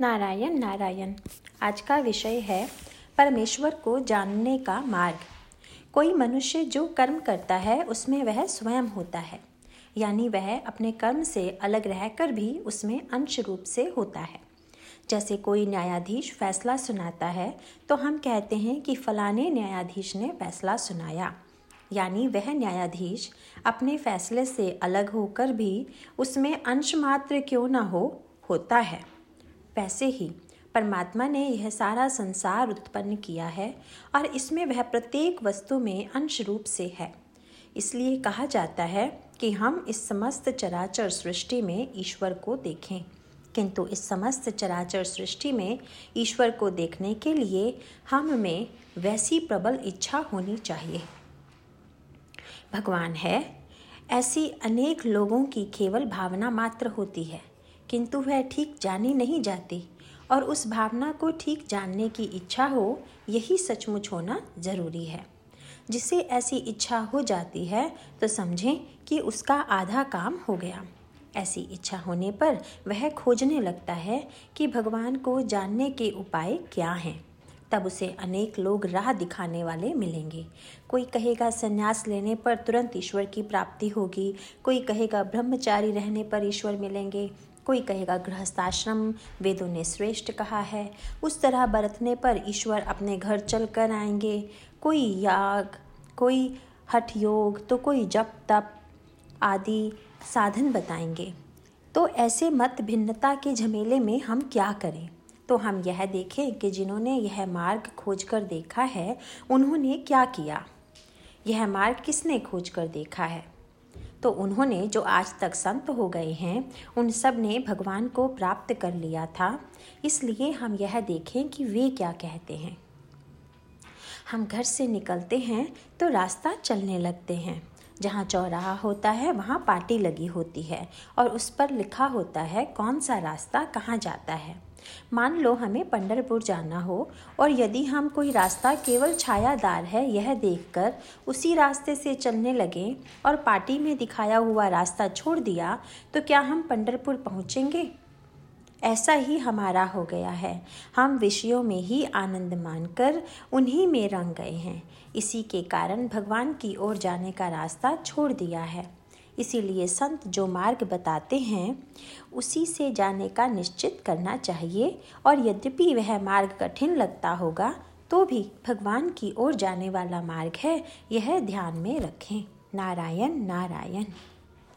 नारायण नारायण। आज का विषय है परमेश्वर को जानने का मार्ग। कोई मनुष्य जो कर्म करता है, उसमें वह स्वयं होता है। यानी वह अपने कर्म से अलग रहकर भी उसमें अंश रूप से होता है। जैसे कोई न्यायाधीश फैसला सुनाता है तो हम कहते हैं कि फलाने न्यायाधीश ने फैसला सुनाया। यानी वह न्यायाधीश अपने फैसले से अलग होकर भी उसमें अंश मात्र क्यों ना हो, होता है। वैसे ही। परमात्मा ने यह सारा संसार उत्पन्न किया है और इसमें वह प्रत्येक वस्तु में अंश रूप से है। इसलिए कहा जाता है कि हम इस समस्त चराचर सृष्टि में ईश्वर को देखें। किंतु इस समस्त चराचर सृष्टि में ईश्वर को देखने के लिए हम में वैसी प्रबल इच्छा होनी चाहिए। भगवान है, ऐसी अनेक लोगों की केवल भावना मात्र होती है। किंतु वह ठीक जानी नहीं जाती और उस भावना को ठीक जानने की इच्छा हो, यही सचमुच होना ज़रूरी है। जिसे ऐसी इच्छा हो जाती है तो समझें कि उसका आधा काम हो गया। ऐसी इच्छा होने पर वह खोजने लगता है कि भगवान को जानने के उपाय क्या हैं। तब उसे अनेक लोग राह दिखाने वाले मिलेंगे। कोई कहेगा, संन्यास लेने पर तुरंत ईश्वर की प्राप्ति होगी। कोई कहेगा, ब्रह्मचारी रहने पर ईश्वर मिलेंगे। कोई कहेगा, गृहस्थाश्रम वेदों ने श्रेष्ठ कहा है। उस तरह बरतने पर ईश्वर अपने घर चल कर आएँगे। कोई याग, कोई हठ योग तो कोई जप, तप आदि साधन बताएँगे। तो ऐसे मत भिन्नता के झमेले में हम क्या करें? तो हम यह देखें कि जिन्होंने यह मार्ग खोज कर देखा है, उन्होंने क्या किया? यह मार्ग किसने खोज कर देखा है? तो उन्होंने जो आज तक संत हो गए हैं, उन सबने भगवान को प्राप्त कर लिया था। इसलिए हम यह देखें कि वे क्या कहते हैं। हम घर से निकलते हैं तो रास्ता चलने लगते हैं। जहाँ चौराहा होता है, वहाँ पार्टी लगी होती है और उस पर लिखा होता है कौन सा रास्ता कहाँ जाता है। मान लो हमें पंडरपुर जाना हो और यदि हम कोई रास्ता केवल छायादार है, यह देखकर उसी रास्ते से चलने लगे और पार्टी में दिखाया हुआ रास्ता छोड़ दिया तो क्या हम पंडरपुर पहुँचेंगे? ऐसा ही हमारा हो गया है। हम विषयों में ही आनंद मानकर उन्हीं में रंग गए हैं। इसी के कारण भगवान की ओर जाने का रास्ता छोड़ दिया है। इसीलिए संत जो मार्ग बताते हैं, उसी से जाने का निश्चित करना चाहिए और यद्यपि वह मार्ग कठिन लगता होगा तो भी भगवान की ओर जाने वाला मार्ग है, यह ध्यान में रखें। नारायण नारायण।